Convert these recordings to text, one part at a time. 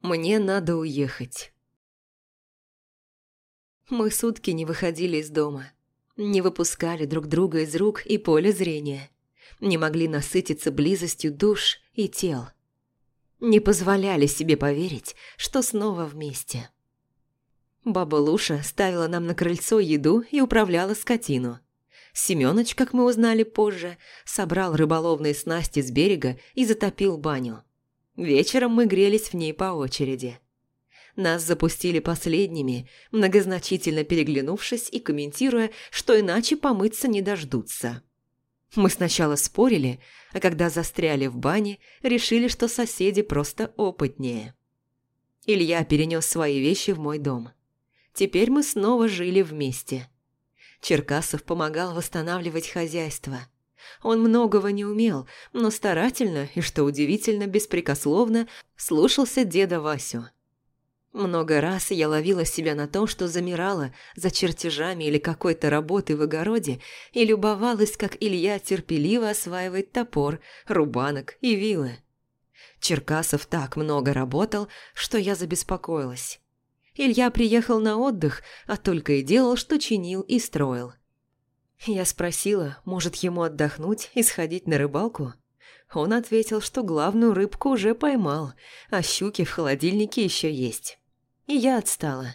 Мне надо уехать. Мы сутки не выходили из дома. Не выпускали друг друга из рук и поля зрения. Не могли насытиться близостью душ и тел. Не позволяли себе поверить, что снова вместе. Баба Луша ставила нам на крыльцо еду и управляла скотину. Семёныч, как мы узнали позже, собрал рыболовные снасти с берега и затопил баню. Вечером мы грелись в ней по очереди. Нас запустили последними, многозначительно переглянувшись и комментируя, что иначе помыться не дождутся. Мы сначала спорили, а когда застряли в бане, решили, что соседи просто опытнее. Илья перенес свои вещи в мой дом. Теперь мы снова жили вместе. Черкасов помогал восстанавливать хозяйство – он многого не умел, но старательно и, что удивительно, беспрекословно слушался деда Васю. Много раз я ловила себя на том, что замирала за чертежами или какой-то работой в огороде и любовалась, как Илья терпеливо осваивает топор, рубанок и вилы. Черкасов так много работал, что я забеспокоилась. Илья приехал на отдых, а только и делал, что чинил и строил. Я спросила, может ему отдохнуть и сходить на рыбалку? Он ответил, что главную рыбку уже поймал, а щуки в холодильнике еще есть. И я отстала.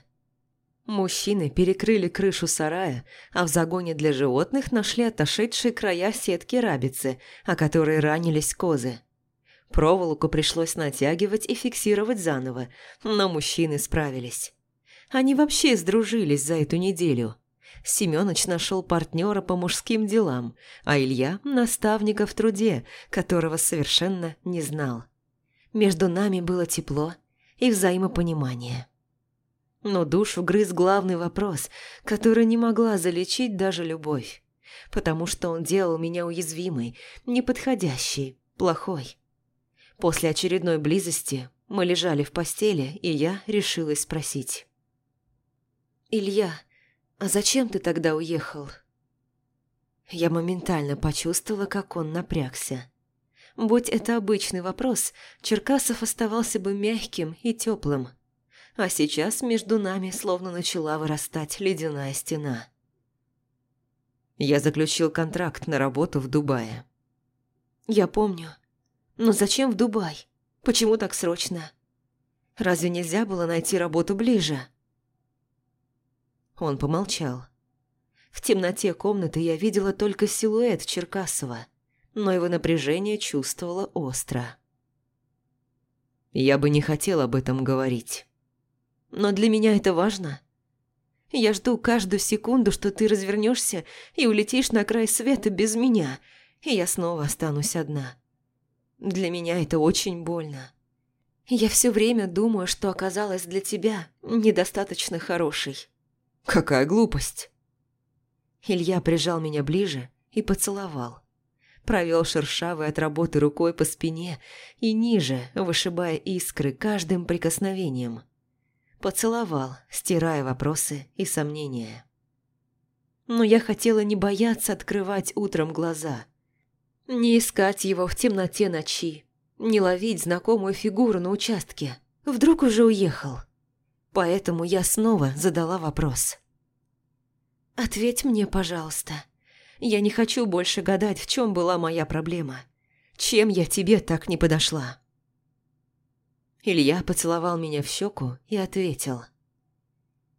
Мужчины перекрыли крышу сарая, а в загоне для животных нашли отошедшие края сетки рабицы, о которой ранились козы. Проволоку пришлось натягивать и фиксировать заново, но мужчины справились. Они вообще сдружились за эту неделю – Семёныч нашел партнера по мужским делам, а Илья – наставника в труде, которого совершенно не знал. Между нами было тепло и взаимопонимание. Но душу грыз главный вопрос, который не могла залечить даже любовь, потому что он делал меня уязвимой, неподходящей, плохой. После очередной близости мы лежали в постели, и я решилась спросить. «Илья, «А зачем ты тогда уехал?» Я моментально почувствовала, как он напрягся. Будь это обычный вопрос, Черкасов оставался бы мягким и теплым. А сейчас между нами словно начала вырастать ледяная стена. Я заключил контракт на работу в Дубае. Я помню. Но зачем в Дубай? Почему так срочно? Разве нельзя было найти работу ближе? Он помолчал. В темноте комнаты я видела только силуэт Черкасова, но его напряжение чувствовала остро. Я бы не хотел об этом говорить. Но для меня это важно. Я жду каждую секунду, что ты развернешься и улетишь на край света без меня, и я снова останусь одна. Для меня это очень больно. Я все время думаю, что оказалась для тебя недостаточно хорошей. Какая глупость!» Илья прижал меня ближе и поцеловал. Провел шершавой от работы рукой по спине и ниже, вышибая искры каждым прикосновением. Поцеловал, стирая вопросы и сомнения. Но я хотела не бояться открывать утром глаза. Не искать его в темноте ночи. Не ловить знакомую фигуру на участке. Вдруг уже уехал. Поэтому я снова задала вопрос. «Ответь мне, пожалуйста. Я не хочу больше гадать, в чем была моя проблема. Чем я тебе так не подошла?» Илья поцеловал меня в щеку и ответил.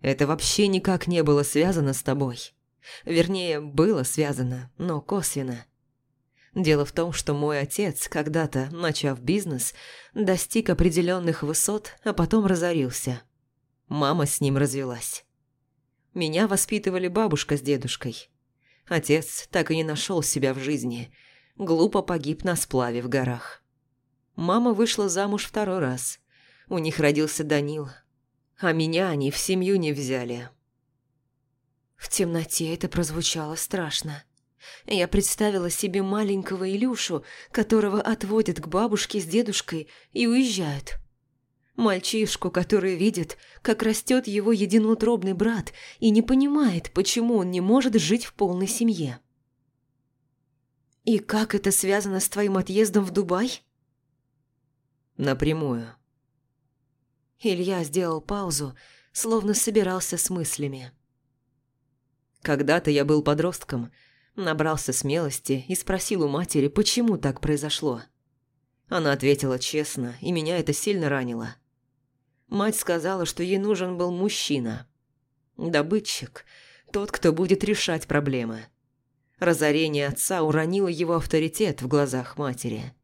«Это вообще никак не было связано с тобой. Вернее, было связано, но косвенно. Дело в том, что мой отец, когда-то, начав бизнес, достиг определенных высот, а потом разорился. Мама с ним развелась. Меня воспитывали бабушка с дедушкой. Отец так и не нашел себя в жизни. Глупо погиб на сплаве в горах. Мама вышла замуж второй раз. У них родился Данил. А меня они в семью не взяли. В темноте это прозвучало страшно. Я представила себе маленького Илюшу, которого отводят к бабушке с дедушкой и уезжают. Мальчишку, который видит, как растет его единоутробный брат и не понимает, почему он не может жить в полной семье. «И как это связано с твоим отъездом в Дубай?» «Напрямую». Илья сделал паузу, словно собирался с мыслями. Когда-то я был подростком, набрался смелости и спросил у матери, почему так произошло. Она ответила честно, и меня это сильно ранило. Мать сказала, что ей нужен был мужчина. Добытчик, тот, кто будет решать проблемы. Разорение отца уронило его авторитет в глазах матери.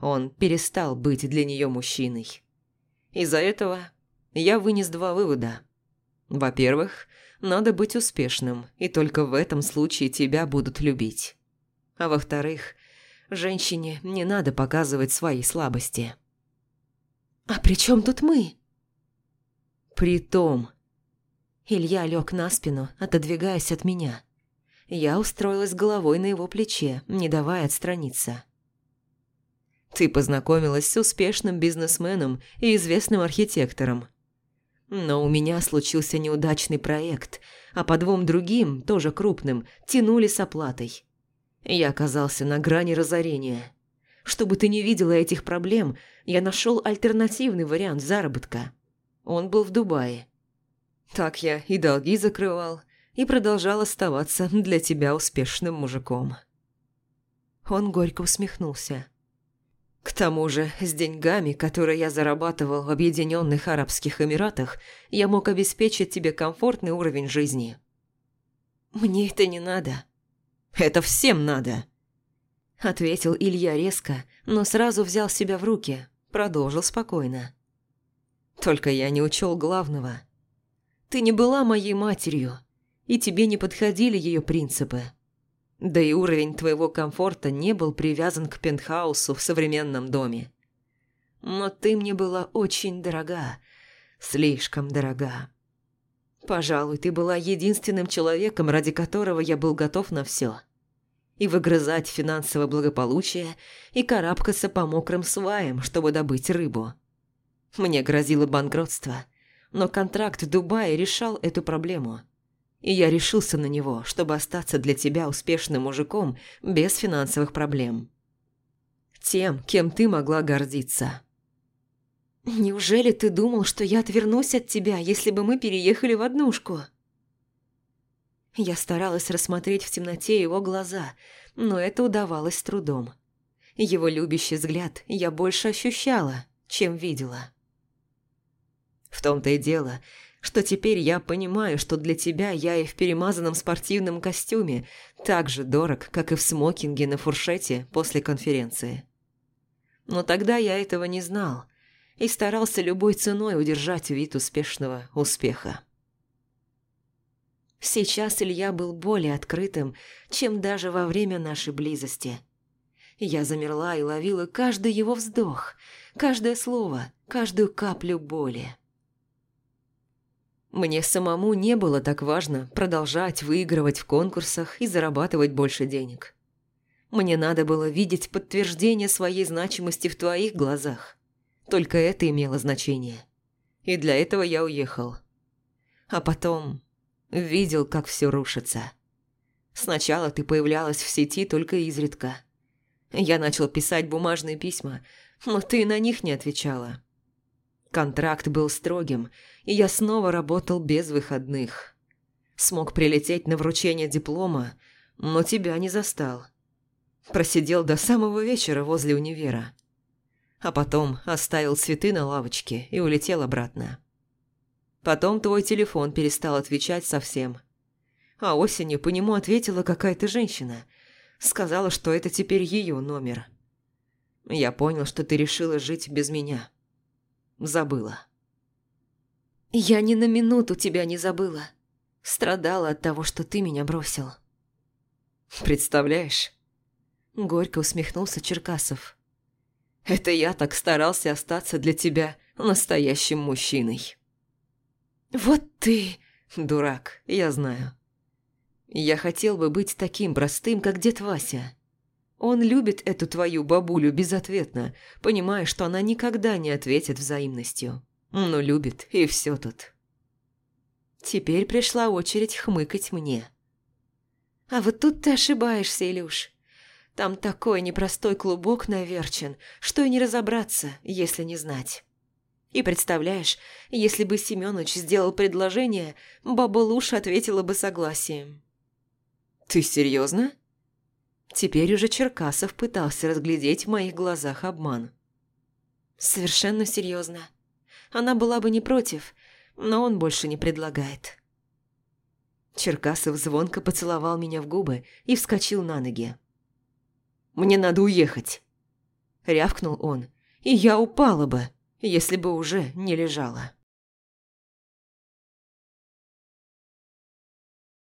Он перестал быть для нее мужчиной. Из-за этого я вынес два вывода. Во-первых, надо быть успешным, и только в этом случае тебя будут любить. А во-вторых, женщине не надо показывать свои слабости. «А при чем тут мы?» «При том...» Илья лег на спину, отодвигаясь от меня. Я устроилась головой на его плече, не давая отстраниться. «Ты познакомилась с успешным бизнесменом и известным архитектором. Но у меня случился неудачный проект, а по двум другим, тоже крупным, тянули с оплатой. Я оказался на грани разорения. Чтобы ты не видела этих проблем, я нашел альтернативный вариант заработка. Он был в Дубае. Так я и долги закрывал, и продолжал оставаться для тебя успешным мужиком. Он горько усмехнулся. К тому же, с деньгами, которые я зарабатывал в Объединенных Арабских Эмиратах, я мог обеспечить тебе комфортный уровень жизни. Мне это не надо. Это всем надо. Ответил Илья резко, но сразу взял себя в руки, продолжил спокойно. Только я не учел главного. Ты не была моей матерью, и тебе не подходили ее принципы. Да и уровень твоего комфорта не был привязан к пентхаусу в современном доме. Но ты мне была очень дорога, слишком дорога. Пожалуй, ты была единственным человеком, ради которого я был готов на все. И выгрызать финансовое благополучие, и карабкаться по мокрым сваям, чтобы добыть рыбу. Мне грозило банкротство, но контракт в Дубае решал эту проблему – и я решился на него, чтобы остаться для тебя успешным мужиком без финансовых проблем. Тем, кем ты могла гордиться. Неужели ты думал, что я отвернусь от тебя, если бы мы переехали в однушку? Я старалась рассмотреть в темноте его глаза, но это удавалось с трудом. Его любящий взгляд я больше ощущала, чем видела. В том-то и дело, что теперь я понимаю, что для тебя я и в перемазанном спортивном костюме так же дорог, как и в смокинге на фуршете после конференции. Но тогда я этого не знал и старался любой ценой удержать вид успешного успеха. Сейчас Илья был более открытым, чем даже во время нашей близости. Я замерла и ловила каждый его вздох, каждое слово, каждую каплю боли. Мне самому не было так важно продолжать выигрывать в конкурсах и зарабатывать больше денег. Мне надо было видеть подтверждение своей значимости в твоих глазах. Только это имело значение. И для этого я уехал. А потом видел, как все рушится. Сначала ты появлялась в сети только изредка. Я начал писать бумажные письма, но ты на них не отвечала. Контракт был строгим, и я снова работал без выходных. Смог прилететь на вручение диплома, но тебя не застал. Просидел до самого вечера возле универа. А потом оставил цветы на лавочке и улетел обратно. Потом твой телефон перестал отвечать совсем. А осенью по нему ответила какая-то женщина. Сказала, что это теперь ее номер. Я понял, что ты решила жить без меня. Забыла. Я ни на минуту тебя не забыла. Страдала от того, что ты меня бросил. Представляешь? Горько усмехнулся Черкасов. Это я так старался остаться для тебя настоящим мужчиной. Вот ты... Дурак, я знаю. Я хотел бы быть таким простым, как дед Вася. Он любит эту твою бабулю безответно, понимая, что она никогда не ответит взаимностью. Но любит, и все тут. Теперь пришла очередь хмыкать мне. А вот тут ты ошибаешься, Илюш. Там такой непростой клубок наверчен, что и не разобраться, если не знать. И представляешь, если бы Семёныч сделал предложение, баба Луша ответила бы согласием. «Ты серьезно? Теперь уже Черкасов пытался разглядеть в моих глазах обман. «Совершенно серьезно. Она была бы не против, но он больше не предлагает». Черкасов звонко поцеловал меня в губы и вскочил на ноги. «Мне надо уехать!» Рявкнул он, и я упала бы, если бы уже не лежала.